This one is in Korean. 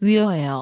위어해요.